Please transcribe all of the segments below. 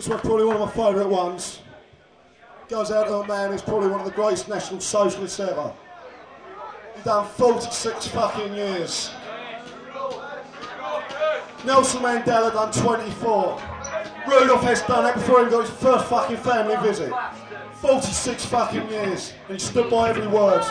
This one's probably one of my favourite ones. Goes out to a man who's probably one of the greatest national socialists ever. He's done 46 fucking years. Nelson Mandela done 24. Rudolf Hess done that before he got his first fucking family visit. 46 fucking years. And he stood by every word.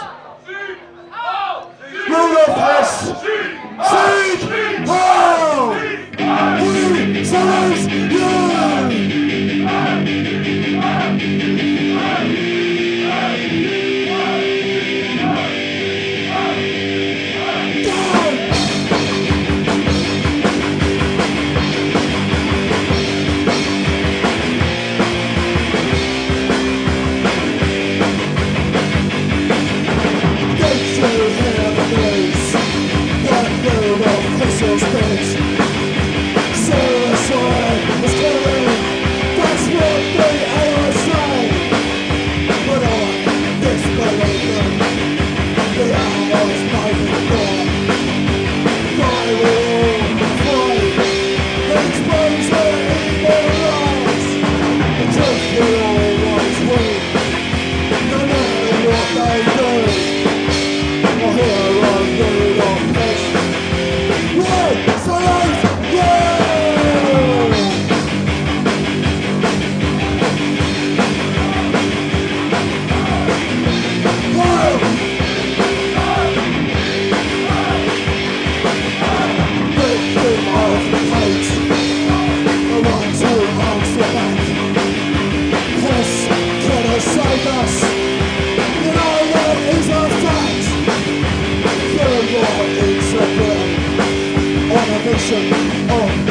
Remember